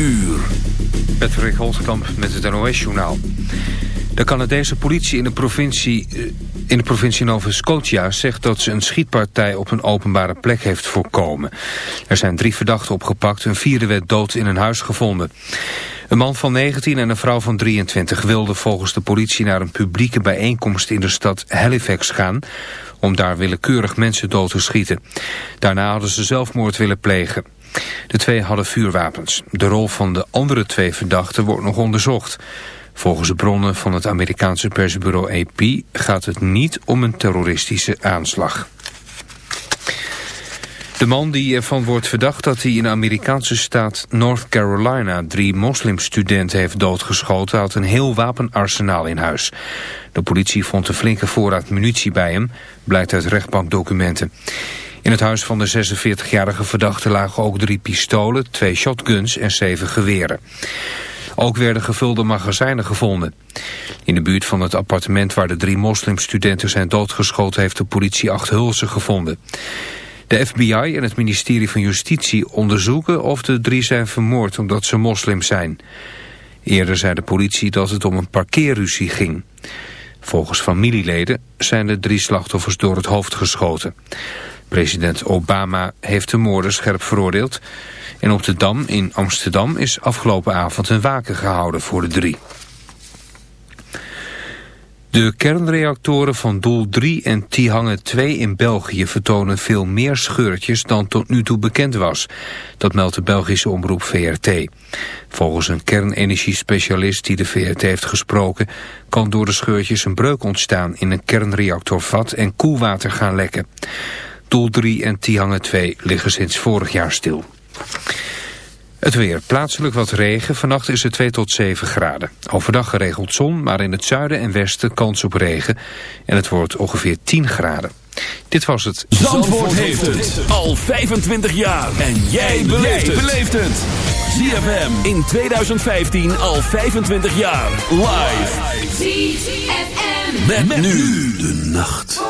uur. Patrick Holtkamp met het NOS-journaal. De Canadese politie in de provincie, eh, in de provincie Nova Scotia zegt dat ze een schietpartij op een openbare plek heeft voorkomen. Er zijn drie verdachten opgepakt, een vierde werd dood in een huis gevonden. Een man van 19 en een vrouw van 23 wilden volgens de politie naar een publieke bijeenkomst in de stad Halifax gaan om daar willekeurig mensen dood te schieten. Daarna hadden ze zelfmoord willen plegen. De twee hadden vuurwapens. De rol van de andere twee verdachten wordt nog onderzocht. Volgens de bronnen van het Amerikaanse persbureau AP gaat het niet om een terroristische aanslag. De man die ervan wordt verdacht dat hij in de Amerikaanse staat North Carolina drie moslimstudenten heeft doodgeschoten had een heel wapenarsenaal in huis. De politie vond een flinke voorraad munitie bij hem, blijkt uit rechtbankdocumenten. In het huis van de 46-jarige verdachte lagen ook drie pistolen, twee shotguns en zeven geweren. Ook werden gevulde magazijnen gevonden. In de buurt van het appartement waar de drie moslimstudenten zijn doodgeschoten heeft de politie acht hulzen gevonden. De FBI en het ministerie van Justitie onderzoeken of de drie zijn vermoord omdat ze moslim zijn. Eerder zei de politie dat het om een parkeerruzie ging. Volgens familieleden zijn de drie slachtoffers door het hoofd geschoten. President Obama heeft de moorden scherp veroordeeld. En op de Dam in Amsterdam is afgelopen avond een waken gehouden voor de drie. De kernreactoren van Doel 3 en Tihange 2 in België vertonen veel meer scheurtjes dan tot nu toe bekend was. Dat meldt de Belgische omroep VRT. Volgens een kernenergiespecialist die de VRT heeft gesproken... kan door de scheurtjes een breuk ontstaan in een kernreactorvat en koelwater gaan lekken. Doel 3 en Tihange 2 liggen sinds vorig jaar stil. Het weer. Plaatselijk wat regen. Vannacht is het 2 tot 7 graden. Overdag geregeld zon, maar in het zuiden en westen kans op regen. En het wordt ongeveer 10 graden. Dit was het. Zandvoort, heeft het al 25 jaar. En jij beleeft het. ZFM in 2015 al 25 jaar. Live. ZFM. met nu de nacht.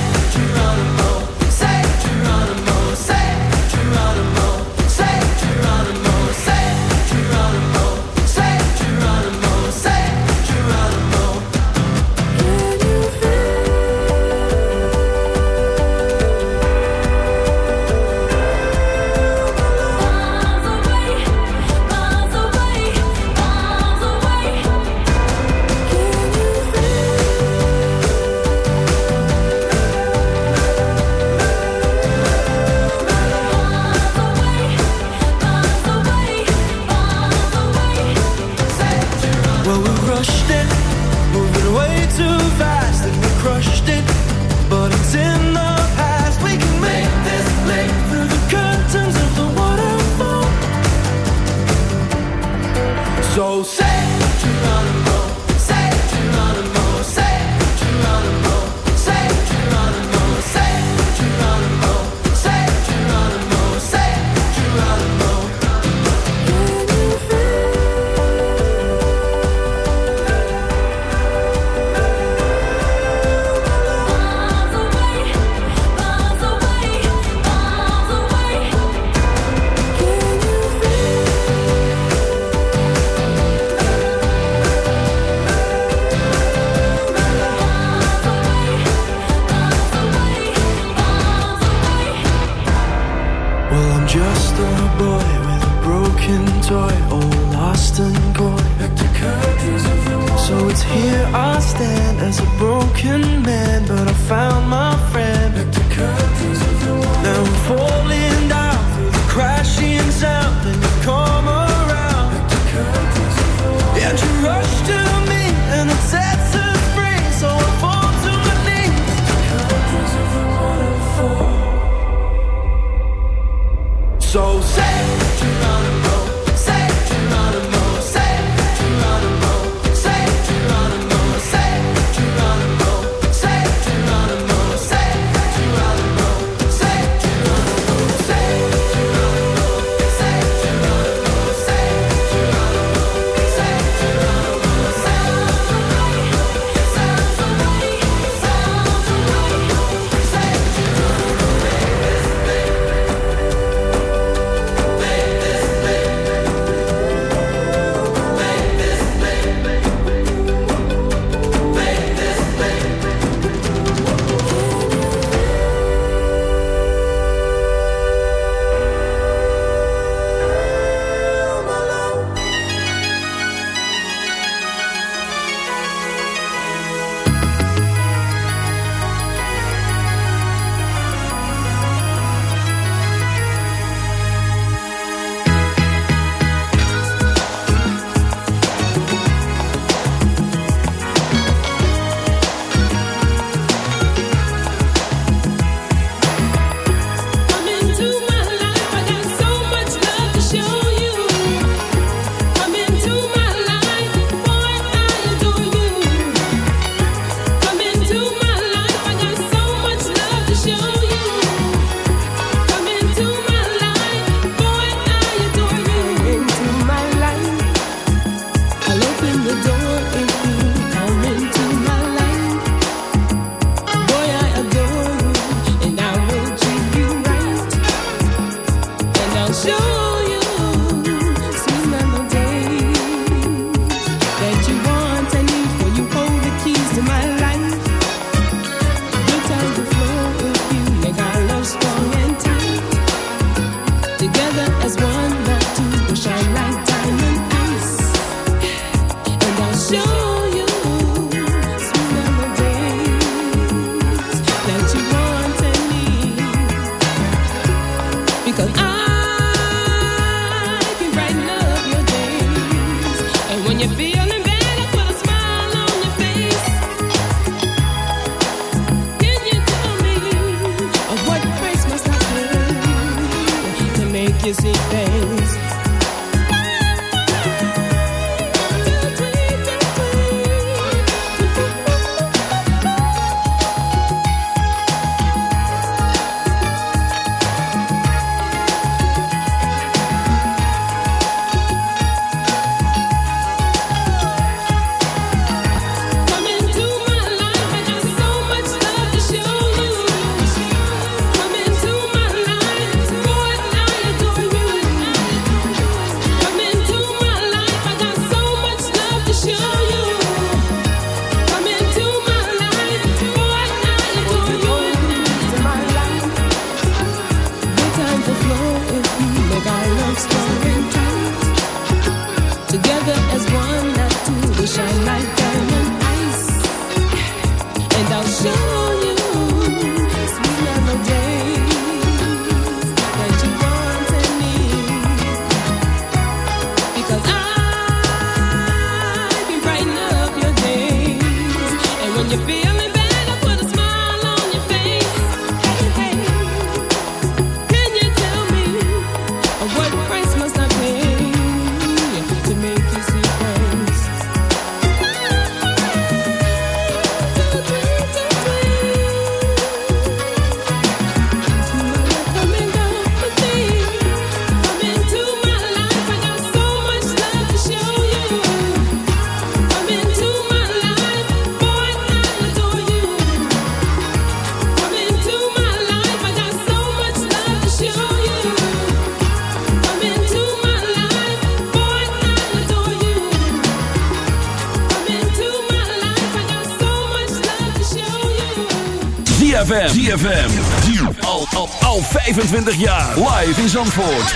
25 jaar. Live in Zandvoort.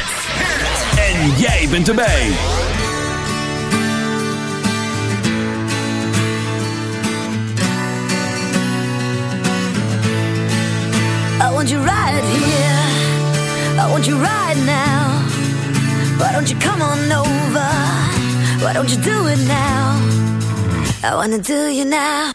En jij bent erbij. I want you right here. I want you right now. Why don't you come on over? Why don't you do it now? I wanna do you now.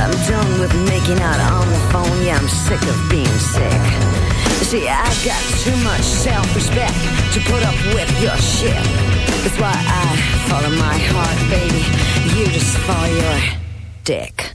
I'm done with making out on the phone. Yeah, I'm sick of being sick. See, I've got too much self-respect to put up with your shit. That's why I follow my heart, baby. You just follow your dick.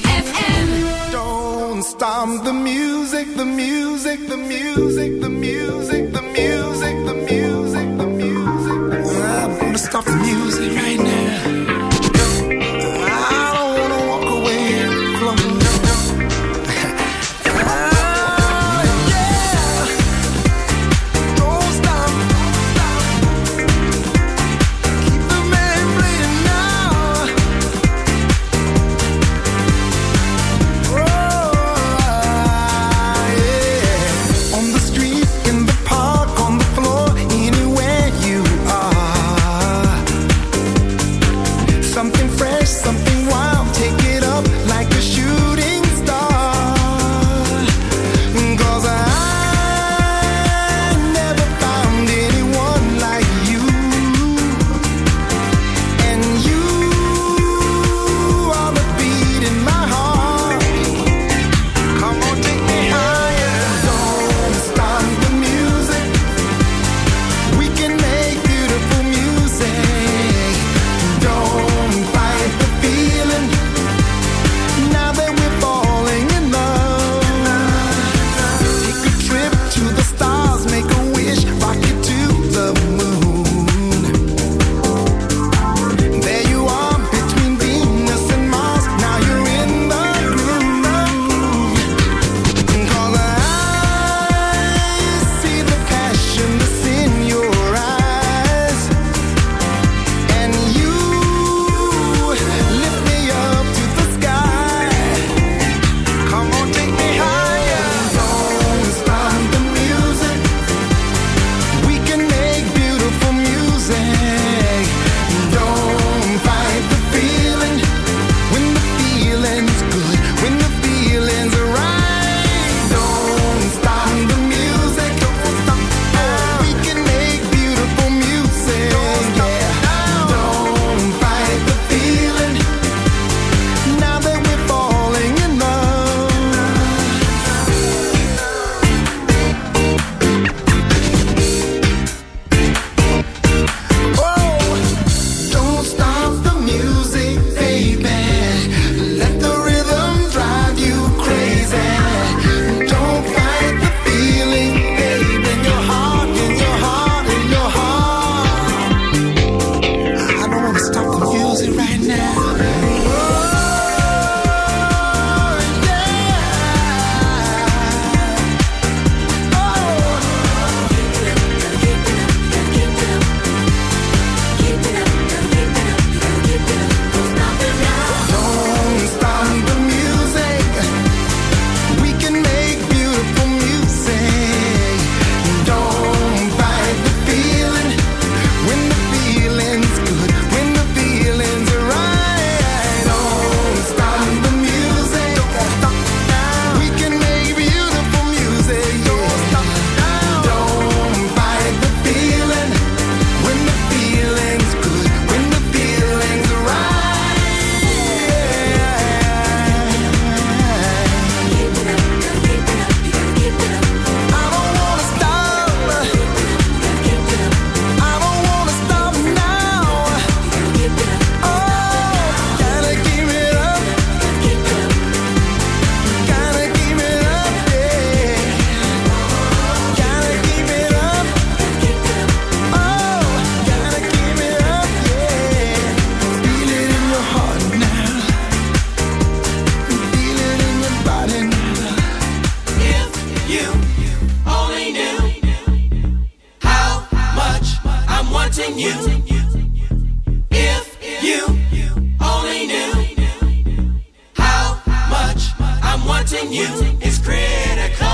you is critical.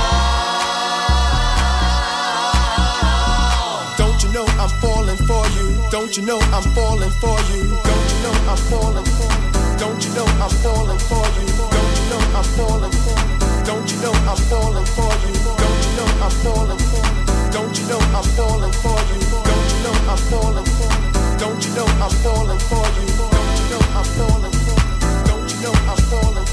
Don't you know I'm falling for you? Don't you know I'm falling for you? Don't you know I'm falling for you? Don't you know I'm falling for you? Don't you know I'm falling for you? Don't you know I'm falling for you? Don't you know I'm falling for you? Don't you know I'm falling for you? Don't you know I'm falling for you? Don't you know I'm falling for you? Don't you know I'm falling for you? Don't you know I'm falling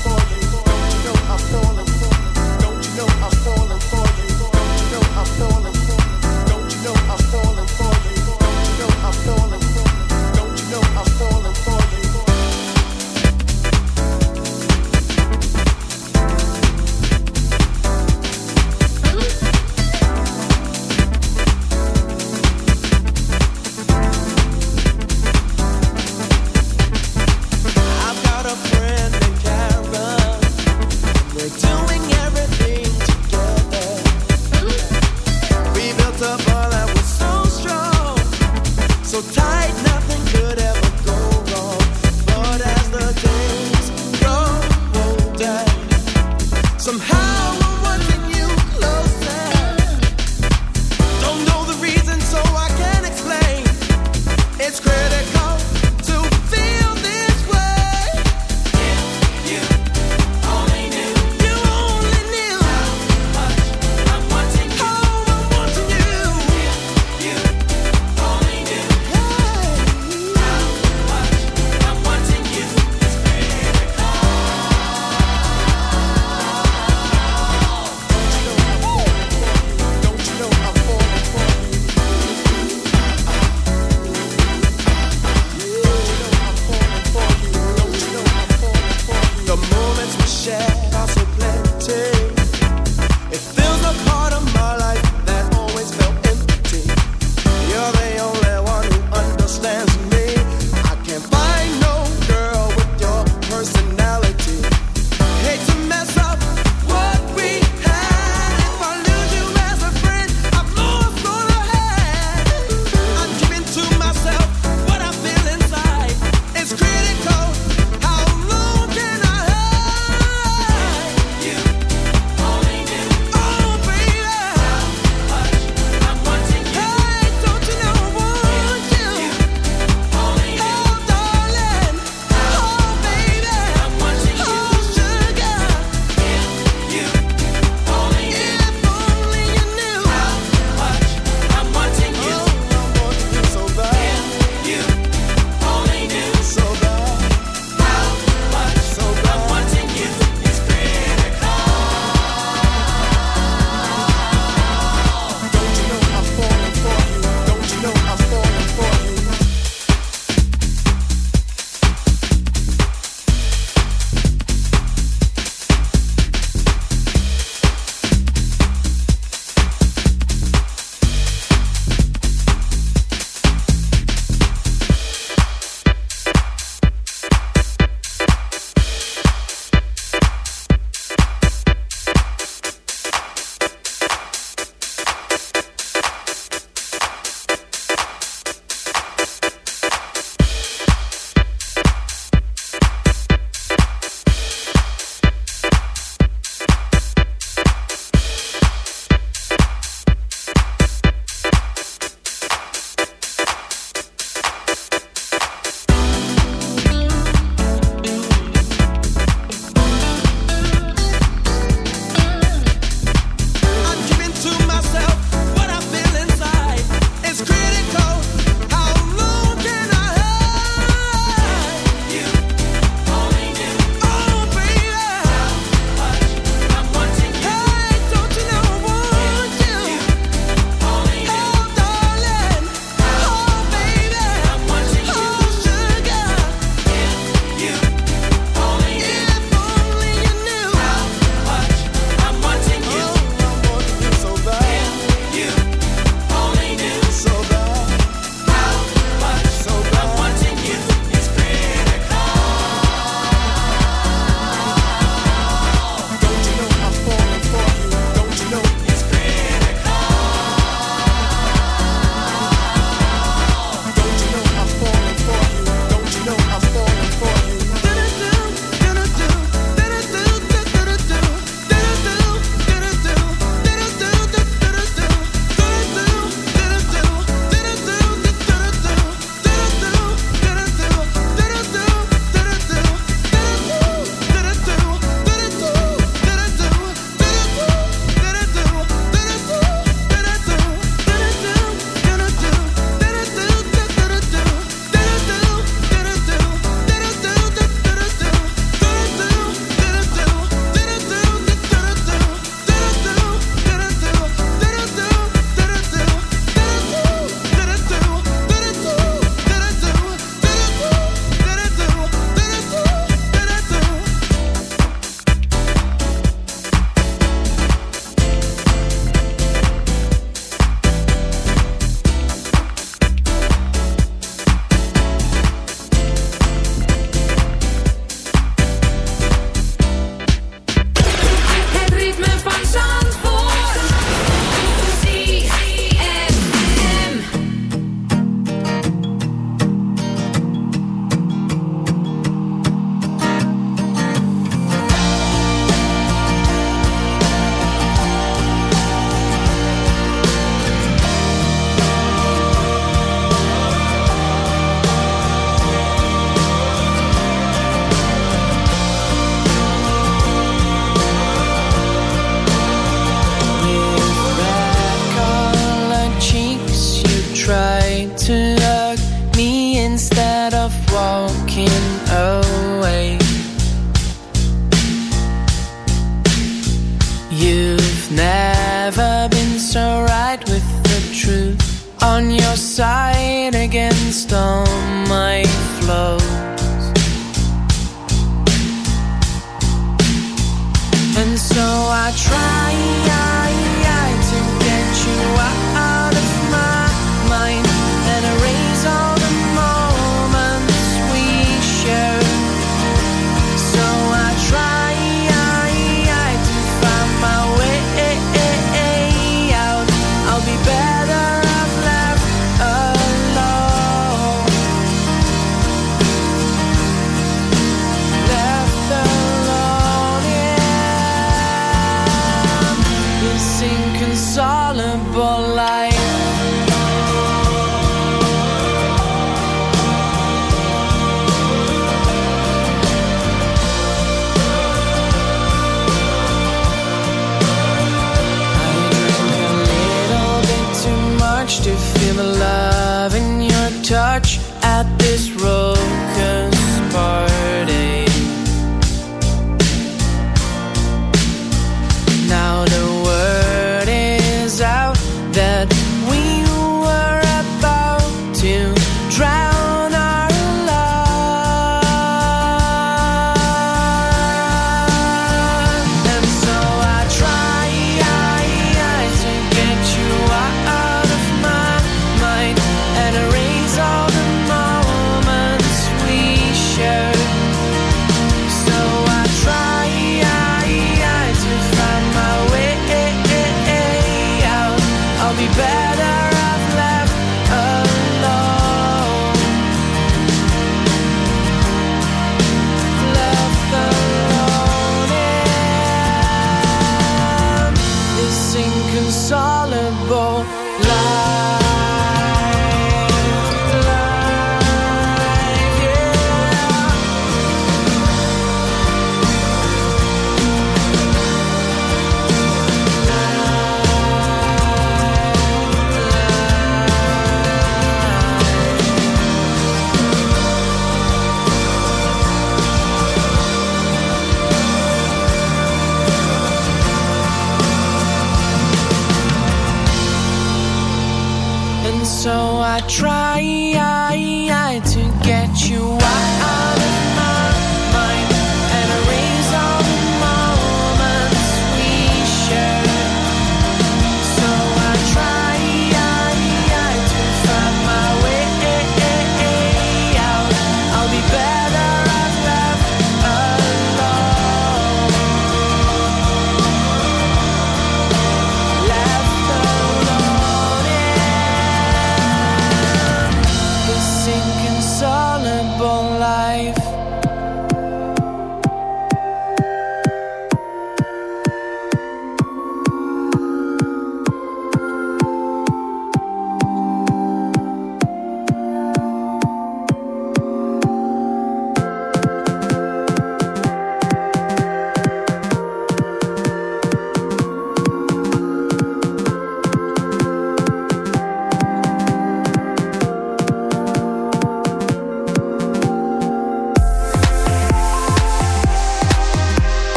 I, I, I to get you.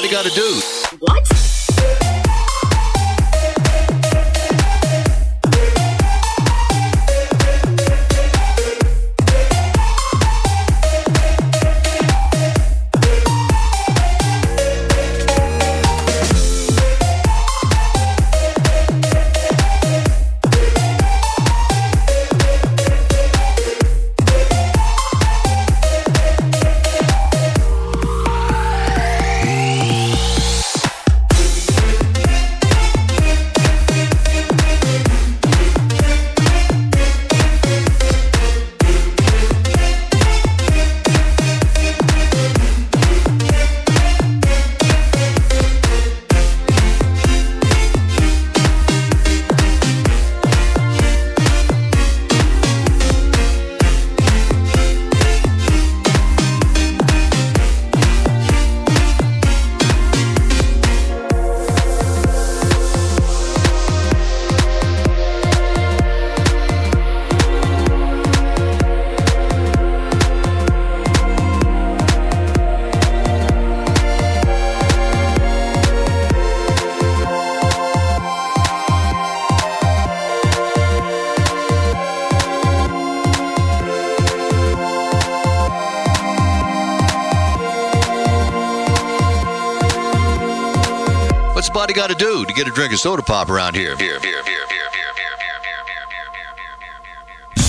Body Gotta Do. What? Get a drink of soda pop around here. Here, here, here, here,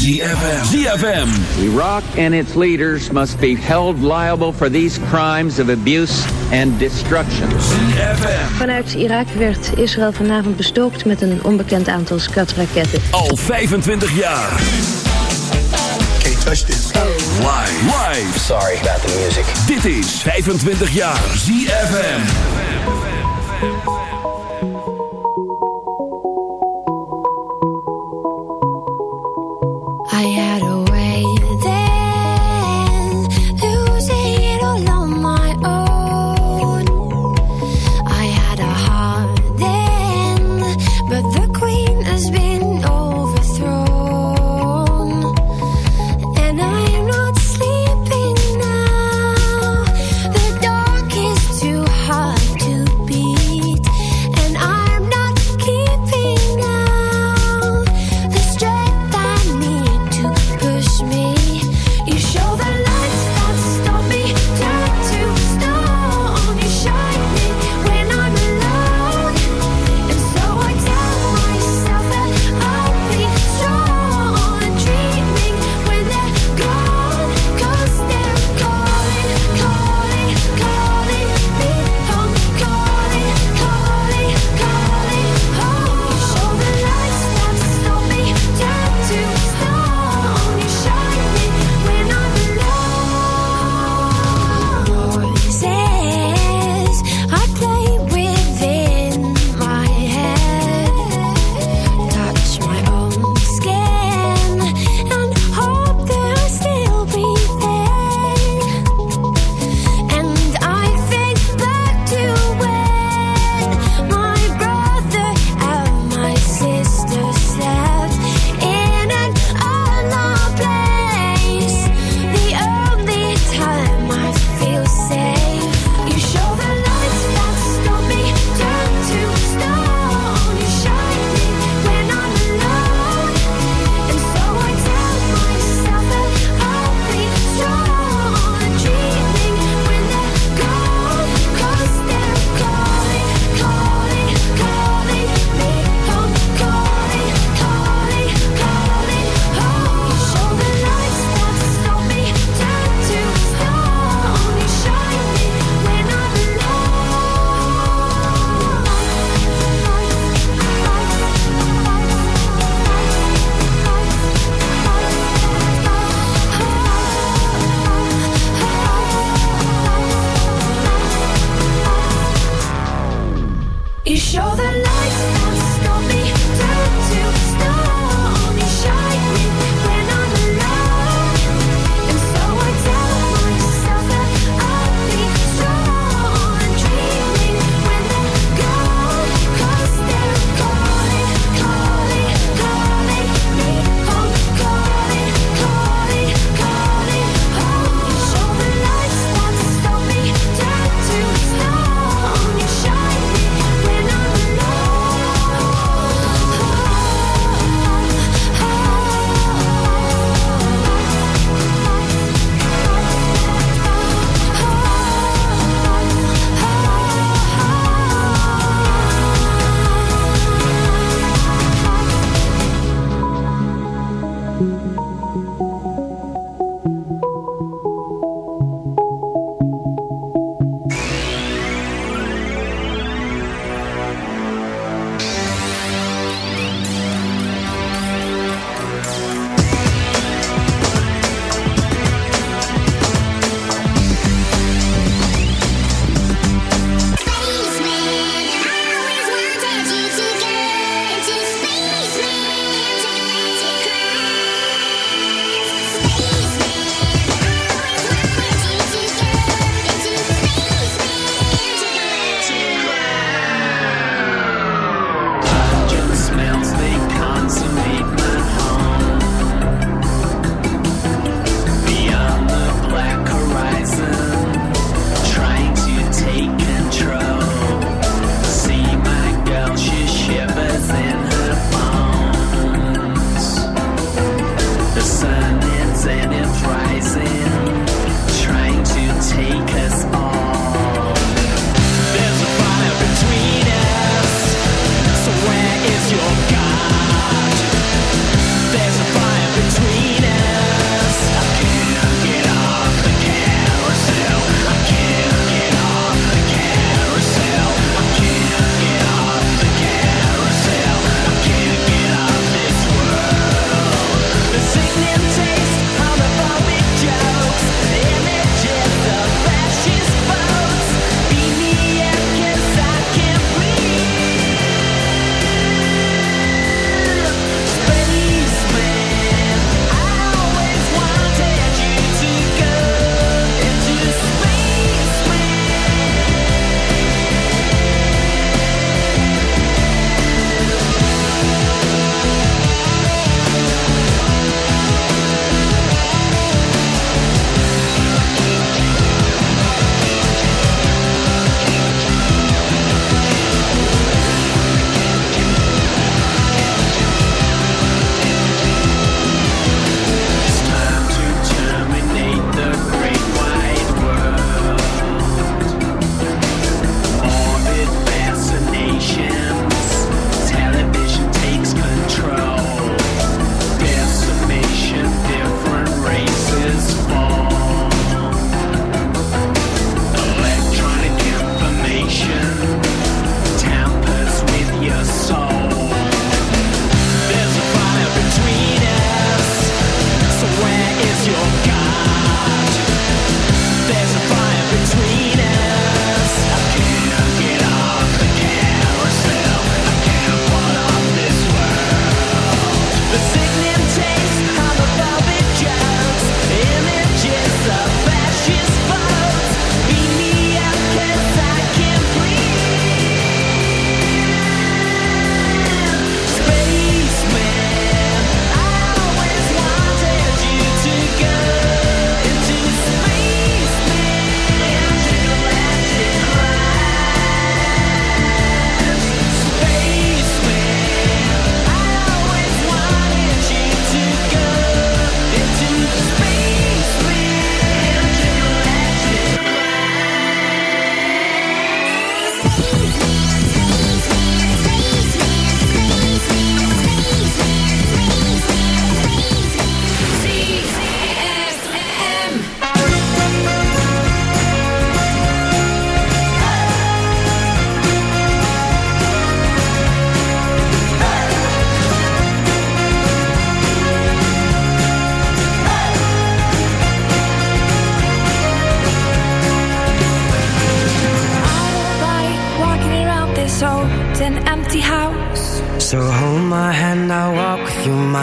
ZFM. ZFM. Iraq and its leaders must be held liable for these crimes of abuse and destruction. ZFM. Vanuit Irak werd Israël vanavond bestookt met een onbekend aantal skatraketten. Al 25 jaar. Can't touch this. Live. Live. Sorry about the music. Dit is 25 jaar ZFM.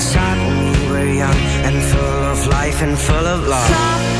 outside when we were young and full of life and full of love. Stop.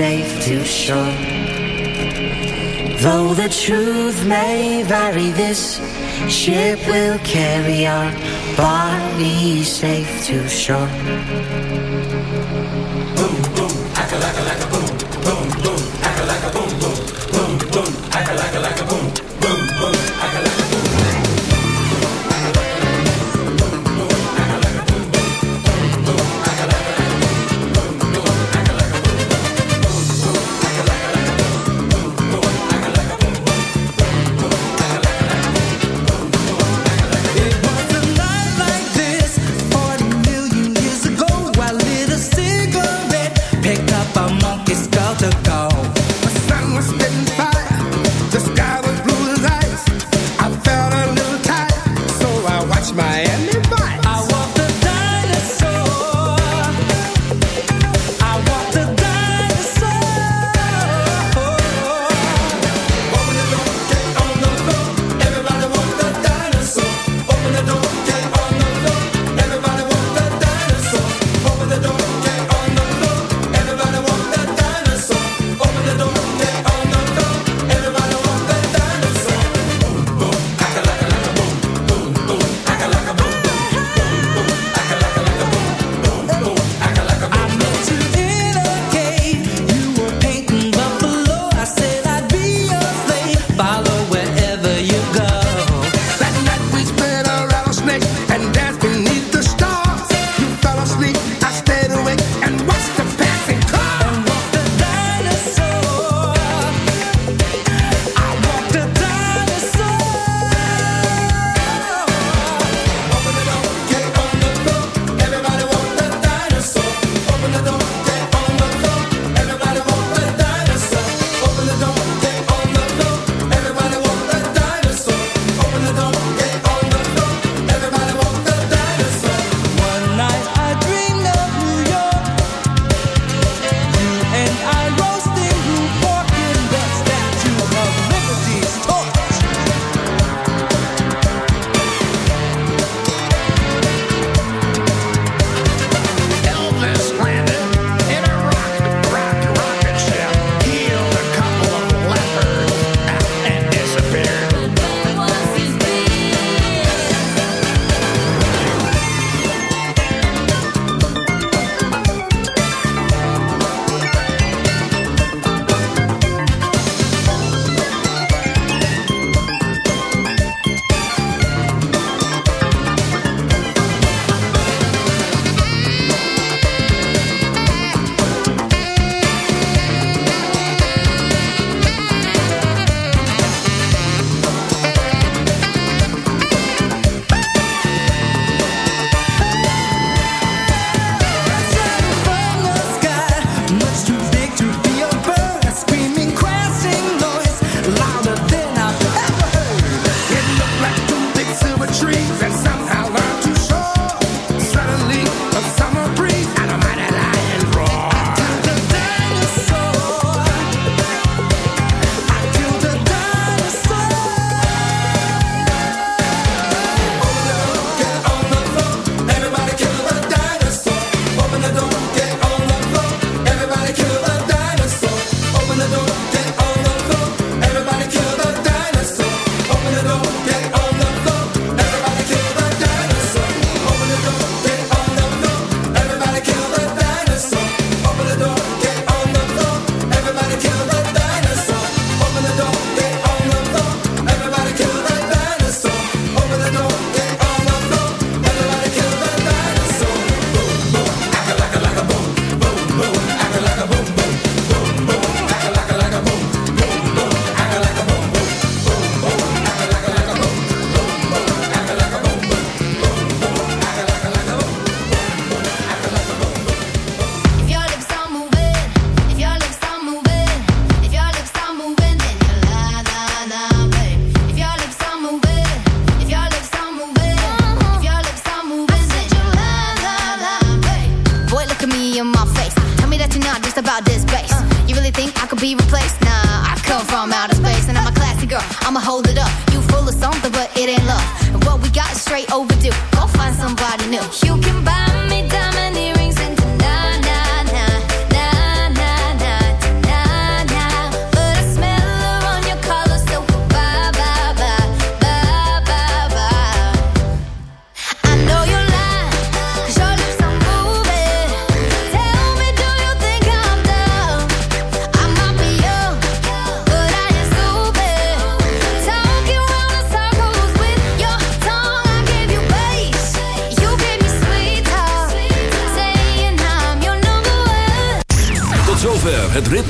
safe to shore. Though the truth may vary, this ship will carry our body safe to shore. Boom, boom, akka, laka, laka, boom, boom, boom.